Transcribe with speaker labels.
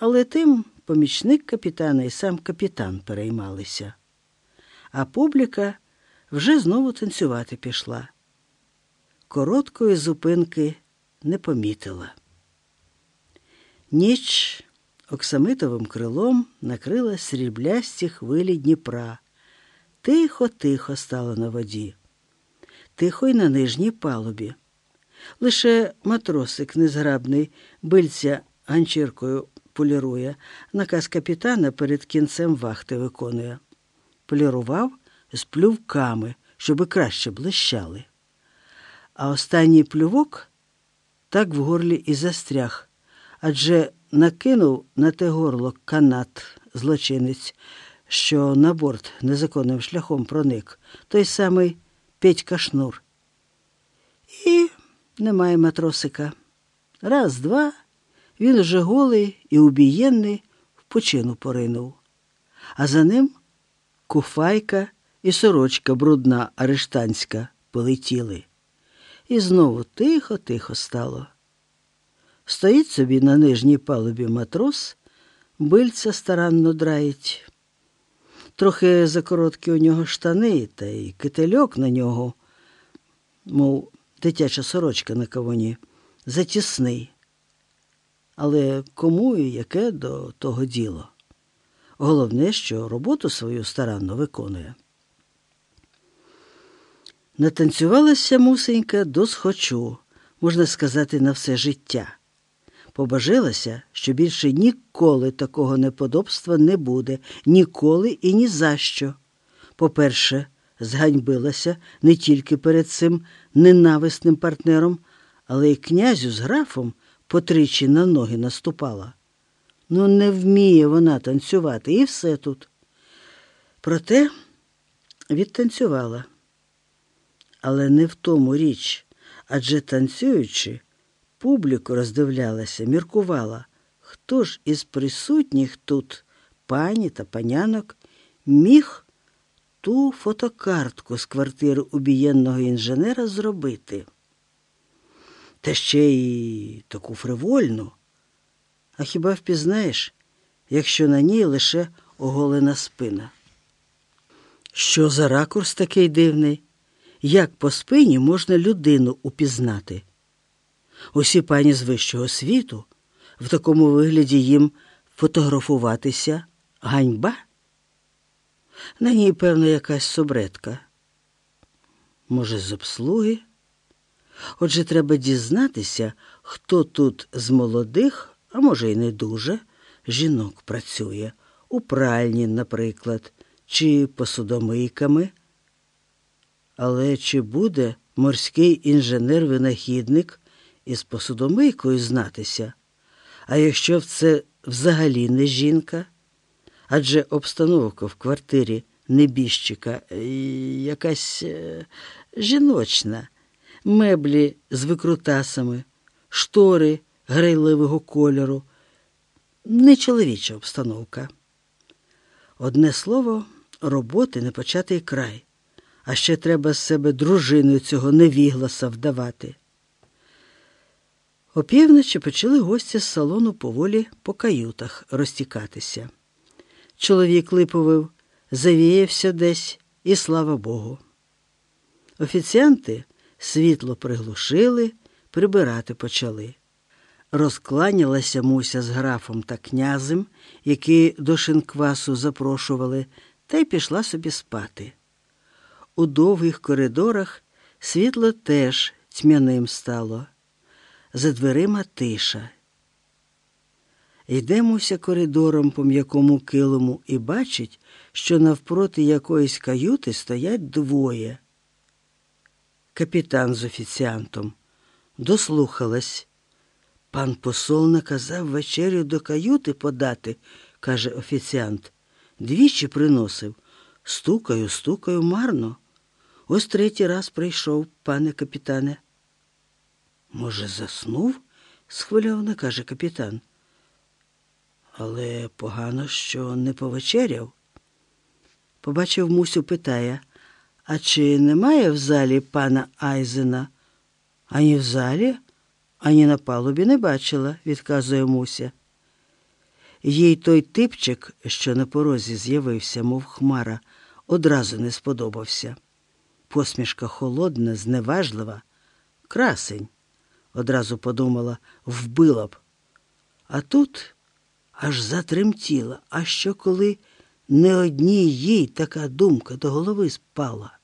Speaker 1: Але тим помічник капітана і сам капітан переймалися. А публіка вже знову танцювати пішла. Короткої зупинки не помітила. Ніч оксамитовим крилом накрила сріблясті хвилі Дніпра. Тихо-тихо стало на воді, тихо й на нижній палубі. Лише матросик незграбний бильця ганчіркою полірує, наказ капітана перед кінцем вахти виконує. Полірував з плювками, щоби краще блищали. А останній плювок так в горлі і застряг, адже накинув на те горло канат злочинець, що на борт незаконним шляхом проник, той самий Петька Шнур. І немає матросика. Раз, два, він уже голий і убієнний в почину поринув. А за ним куфайка і сорочка брудна арештанська полетіли. І знову тихо-тихо стало. Стоїть собі на нижній палубі матрос, бильця старанно драїть. Трохи закороткі у нього штани та й кительок на нього, мов дитяча сорочка на кавуні, затісний. Але кому і яке до того діло? Головне, що роботу свою старанно виконує. Натанцювалася мусенька до схочу, можна сказати, на все життя. Побажилася, що більше ніколи такого неподобства не буде, ніколи і ні за що. По-перше, зганьбилася не тільки перед цим ненависним партнером, але й князю з графом потричі на ноги наступала. Ну, не вміє вона танцювати, і все тут. Проте відтанцювала. Але не в тому річ, адже танцюючи, публіку роздивлялася, міркувала, хто ж із присутніх тут, пані та панянок, міг ту фотокартку з квартири убієнного інженера зробити. Та ще й таку фривольну. А хіба впізнаєш, якщо на ній лише оголена спина? Що за ракурс такий дивний? Як по спині можна людину упізнати? Усі пані з вищого світу в такому вигляді їм фотографуватися ганьба? На ній, певно, якась собретка. Може, з обслуги? Отже, треба дізнатися, хто тут з молодих, а може, й не дуже, жінок працює, у пральні, наприклад, чи посудомийками. Але чи буде морський інженер-винахідник із посудомийкою знатися? А якщо це взагалі не жінка? Адже обстановка в квартирі небіжчика е, якась е, жіночна, меблі з викрутасами, штори грайливого кольору, не чоловіча обстановка. Одне слово, роботи не початий край, а ще треба з себе дружиною цього невігласа вдавати. Опівночі почали гості з салону поволі по каютах розтікатися. Чоловік липовив, завіявся десь, і слава Богу. Офіціанти світло приглушили, прибирати почали. Розкланялася Муся з графом та князем, які до шинквасу запрошували, та й пішла собі спати. У довгих коридорах світло теж тьмяним стало. За дверима тиша. Йдемося коридором по м'якому килому і бачить, що навпроти якоїсь каюти стоять двоє. Капітан з офіціантом дослухалась. Пан посол наказав вечерю до каюти подати, каже офіціант. Двічі приносив. Стукаю, стукаю марно. Ось третій раз прийшов, пане капітане. Може, заснув? схвильовано каже капітан. Але погано, що не повечеряв. Побачив Мусю, питає, а чи немає в залі пана Айзена? Ані в залі, ані на палубі не бачила, відказує Муся. Їй той типчик, що на порозі з'явився, мов хмара, одразу не сподобався. Посмішка холодна, зневажлива. Красень, одразу подумала, вбила б. А тут аж затремтіла. А що коли не одній їй така думка до голови спала?